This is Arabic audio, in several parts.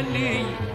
الخليل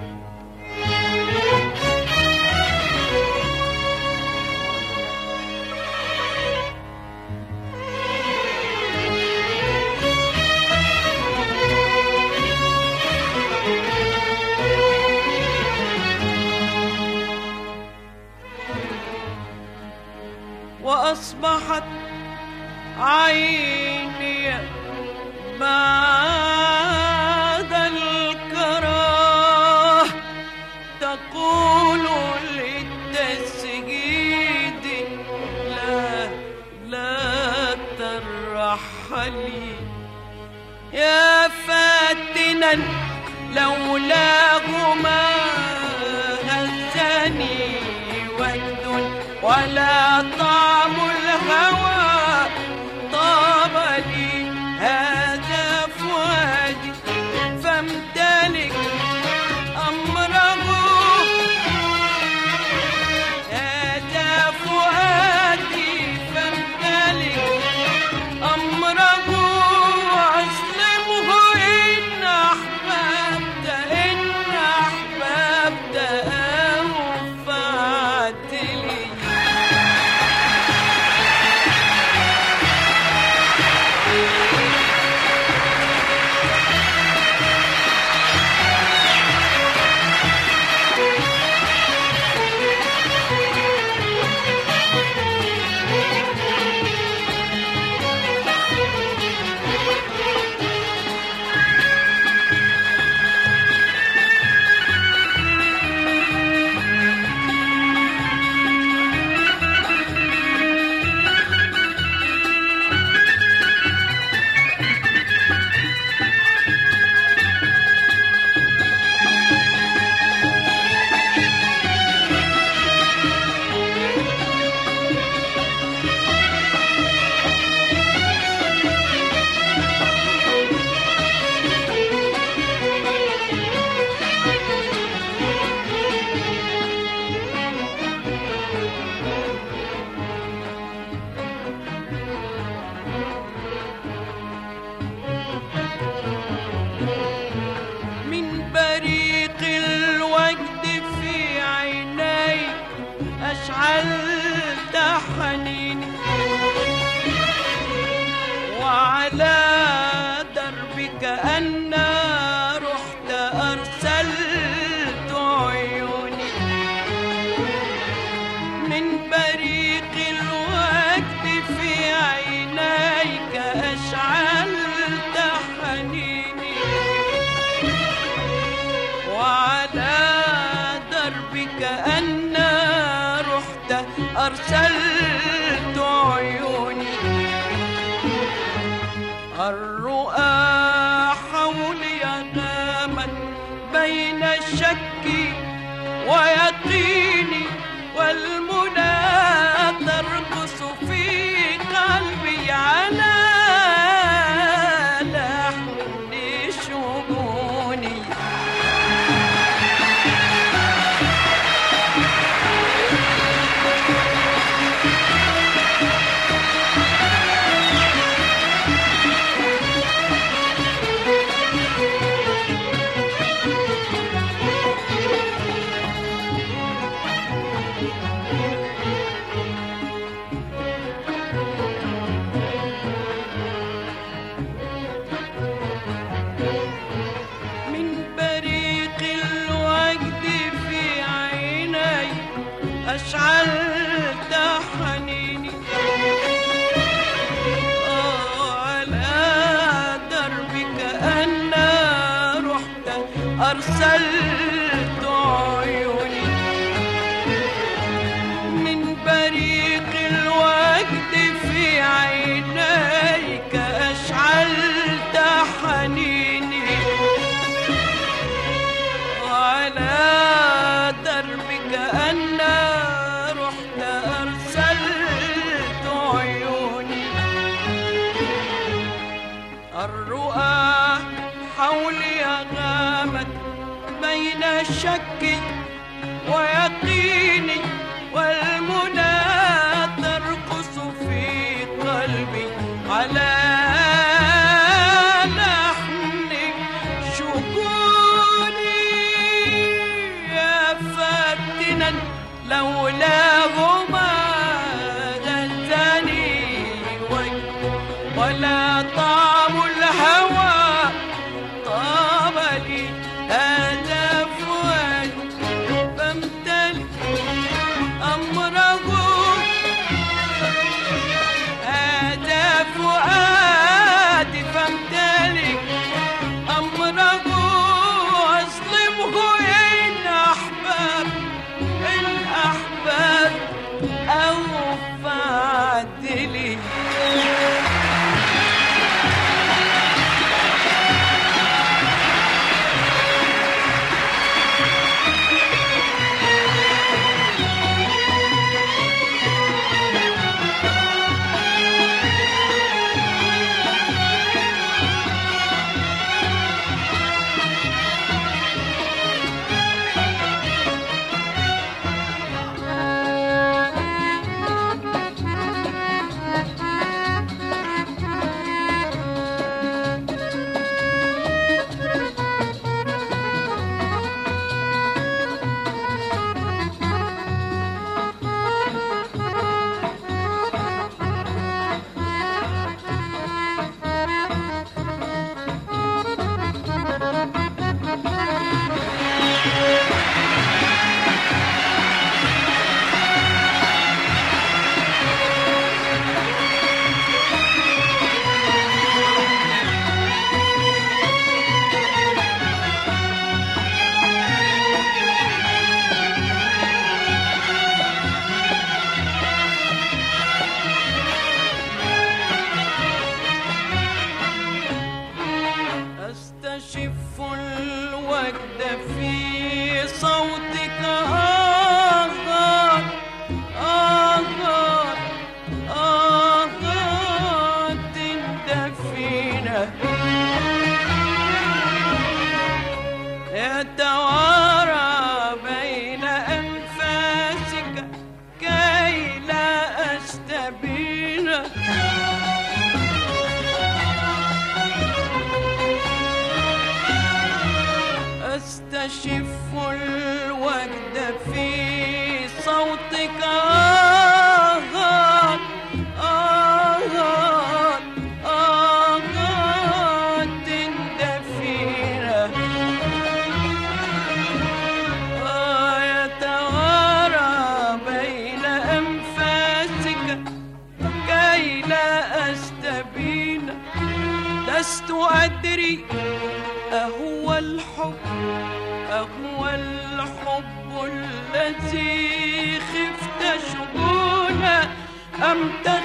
أستشف الوجد في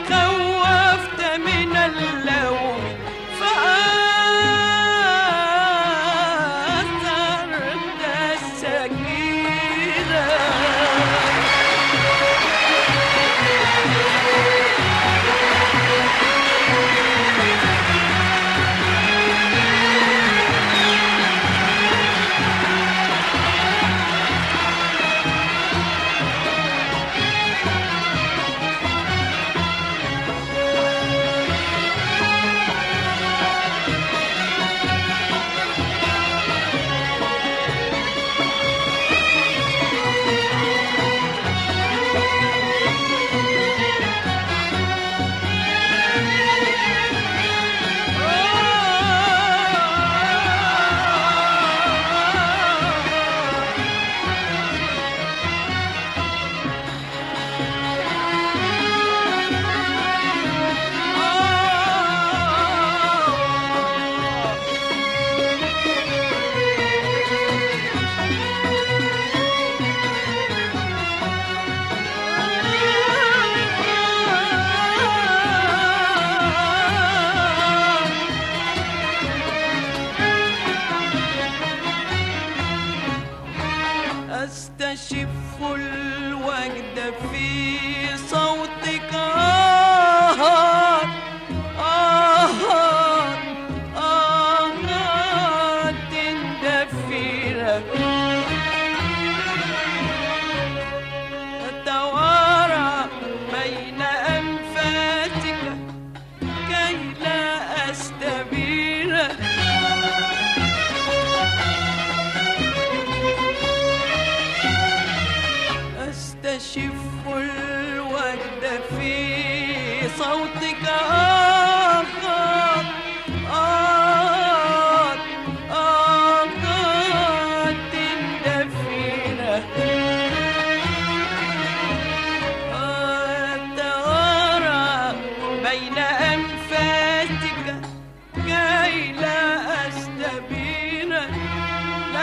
sertão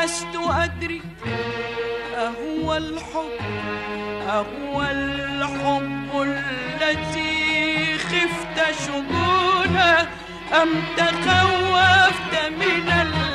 لست أدري. أهو الحب أهو الحب الذي خفت شجونه أم تخوفت من الحب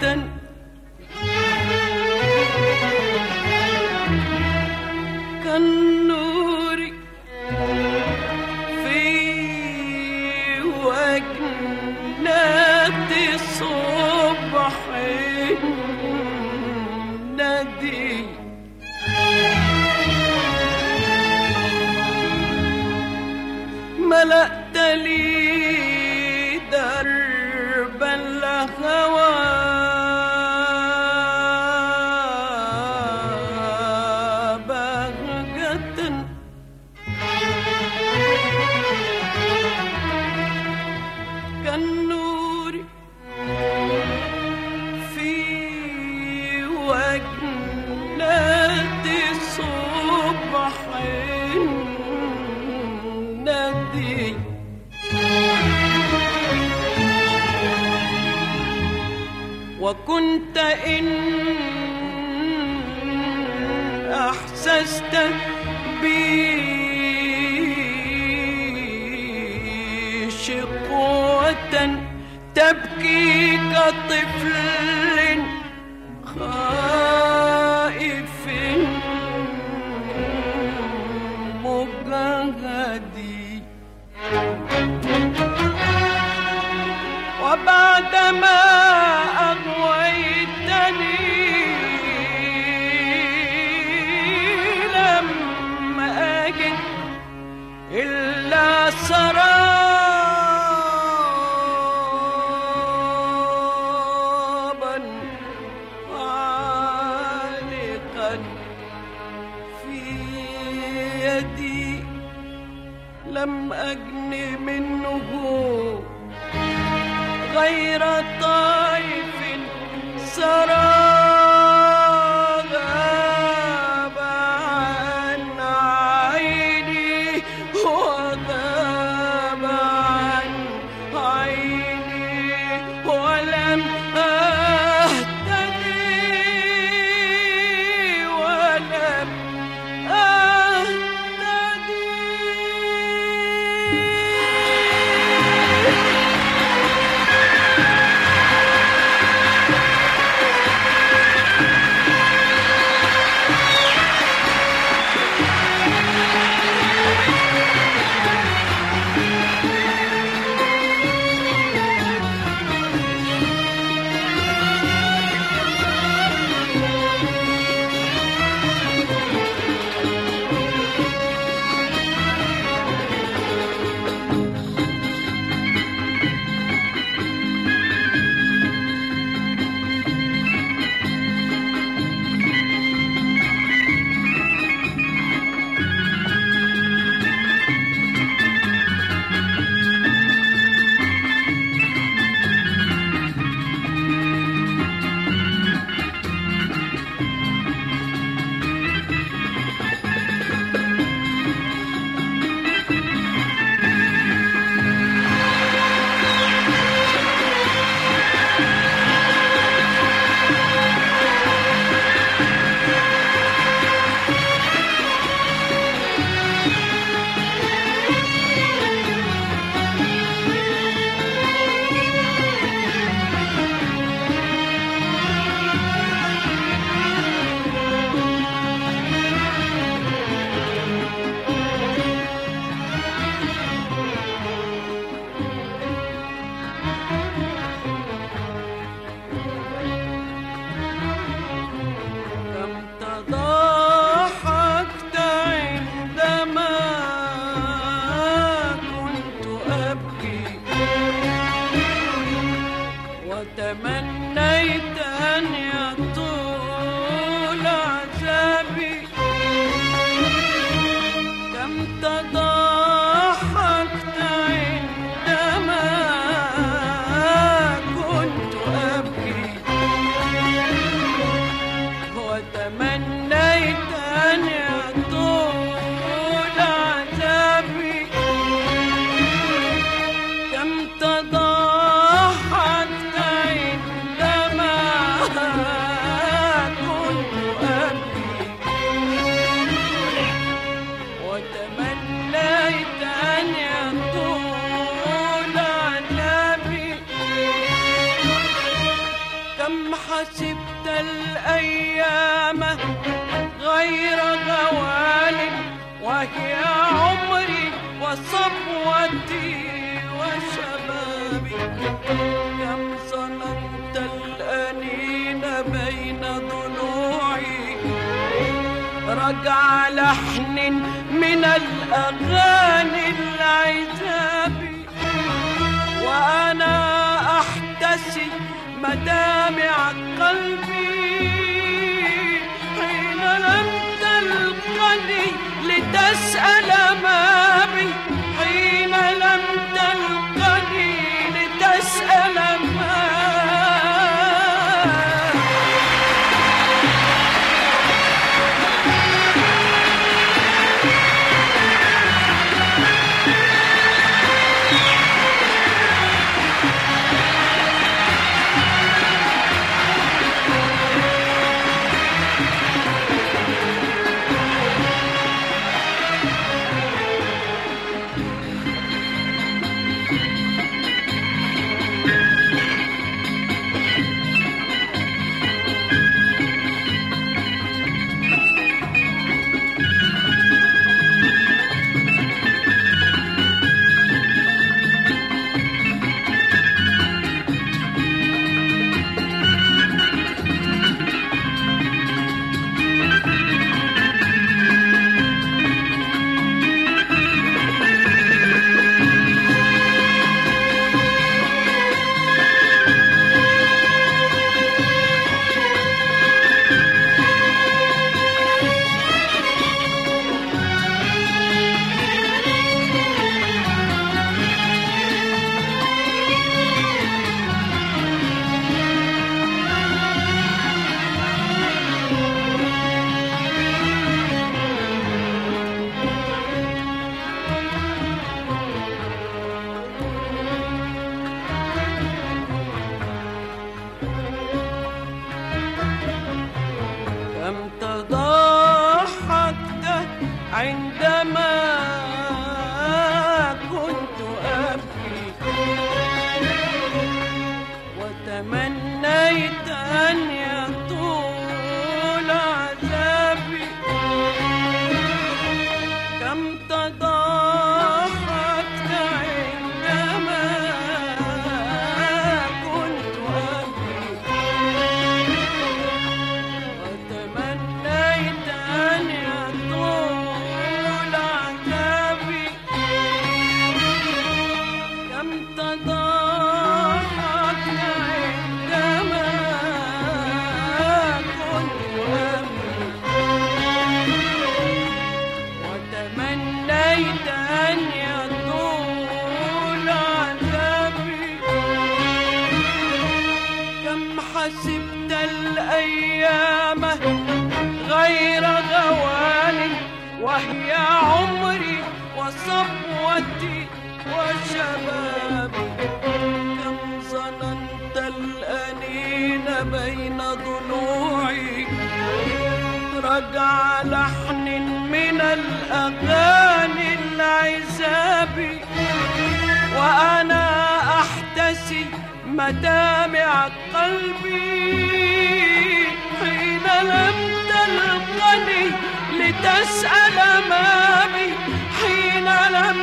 then أحسست بي. شقوة تبكي كطفل خائف مجهدي وبعدما من الأغاني العتاب. وأنا أحتسي مدامع قلبي حين لم تلقني لتسأل ما وقع لحن من الأغاني العزاب وأنا أحتسي مدامع قلبي حين لم تلقني لتسأل ما بي حين لم